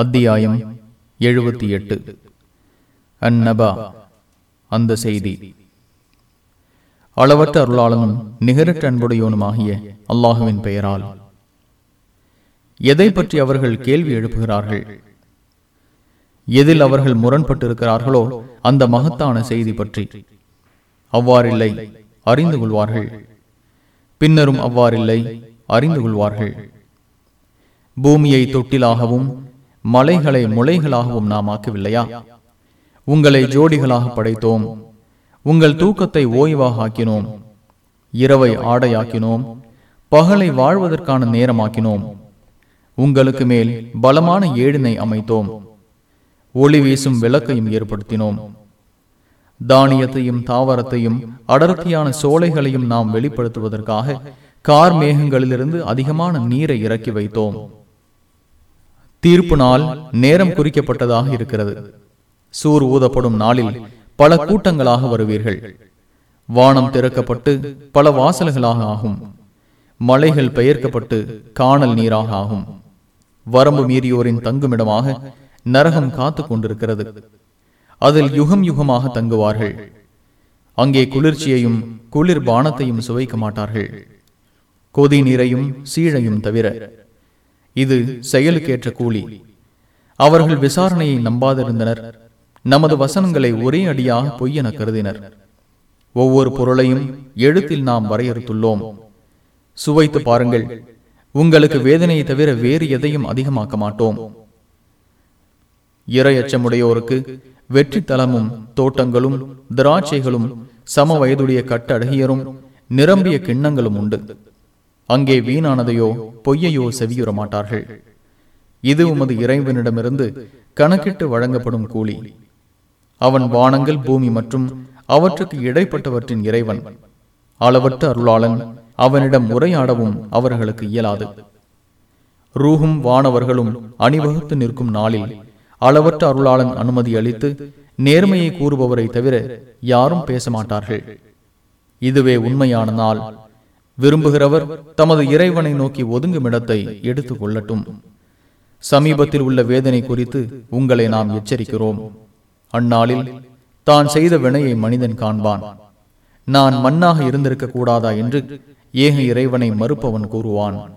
அத்தியாயம் எழுபத்தி எட்டு. அந்நபா அந்த செய்தி. அளவற்ற அருளாளனும் நிகரற்ற அன்புடையோனுமாகிய அல்லாஹுவின் பெயரால். எதை பற்றி அவர்கள் கேள்வி எழுப்புகிறார்கள்? எதில் அவர்கள் முரண்பட்டிருக்கிறார்களோ அந்த மகத்தான செய்தி பற்றி. அவ்வாறில்லை அறிந்து கொள்வார்கள். பின்னரும் அவ்வாறில்லை அறிந்து கொள்வார்கள். பூமியை தொட்டிலாகவும் மலைகளை முளைகளாகவும் நாம் ஆக்கவில்லையா? உங்களை ஜோடிகளாக படைத்தோம். உங்கள் தூக்கத்தை ஓய்வாக ஆக்கினோம். இரவை ஆடையாக்கினோம். பகலை வாழ்வதற்கான நேரமாக்கினோம். உங்களுக்கு மேல் பலமான ஏழினை அமைத்தோம். ஒளி வீசும் விளக்கையும் ஏற்படுத்தினோம். தானியத்தையும் தாவரத்தையும் அடர்த்தியான சோலைகளையும் நாம் வெளிப்படுத்துவதற்காக கார் மேகங்களிலிருந்து அதிகமான நீரை இறக்கி வைத்தோம். தீர்ப்பு நாள் நேரம் குறிக்கப்பட்டதாக இருக்கிறது. சூர் ஊதப்படும் நாளில் பல கூட்டங்களாக வருவீர்கள். வானம் திறக்கப்பட்டு பல வாசல்களாக ஆகும். மலைகள் பெயர்க்கப்பட்டு காணல் நீராக ஆகும். வரம்பு மீறியோரின் தங்குமிடமாக நரகம் காத்து கொண்டிருக்கிறது. அதில் யுகம் யுகமாக தங்குவார்கள். அங்கே குளிர்ச்சியையும் குளிர் பானத்தையும் சுவைக்க மாட்டார்கள். கொதி நீரையும் சீழையும் தவிர இது செயலுக்கேற்ற கூலி. அவர்கள் விசாரணையை நம்பாதிருந்தனர். நமது வசனங்களை ஒரே அடியாக பொய் என கருதினர். ஒவ்வொரு பொருளையும் எழுத்தில் நாம் வரையறுத்துள்ளோம். சுவைத்து பாருங்கள். உங்களுக்கு வேதனையை தவிர வேறு எதையும் அதிகமாக்க மாட்டோம். இரையச்சமுடையோருக்கு வெற்றி தளமும் தோட்டங்களும் திராட்சைகளும் சம வயதுடைய கட்டழகியரும் நிரம்பிய கிண்ணங்களும் உண்டு. அங்கே வீணானதையோ பொய்யையோ செவியுற மாட்டார்கள் இது உமது இறைவனிடமிருந்து கணக்கிட்டு வழங்கப்படும் கூலி. அவன் வானங்கள் பூமி மற்றும் அவற்றுக்கு இடைப்பட்டவற்றின் இறைவன். அளவற்ற அருளாளன் அவனிடம் உரையாடவும் அவர்களுக்கு இயலாது. ரூகும் வானவர்களும் அணிவகுத்து நிற்கும் நாளில் அளவற்ற அருளாளன் அனுமதி அளித்து நேர்மையை கூறுபவரை தவிர யாரும் பேச மாட்டார்கள் இதுவே உண்மையான நாள். விரும்புகிறவர் தமது இறைவனை நோக்கி ஒதுங்கும் இடத்தை எடுத்துக் கொள்ளட்டும். சமீபத்தில் உள்ள வேதனை குறித்து உங்களை நாம் எச்சரிக்கிறோம். அந்நாளில் தான் செய்த வினையை மனிதன் காண்பான். நான் மண்ணாக இருந்திருக்க கூடாதா என்று ஏக இறைவனை மறுப்பவன் கூறுவான்.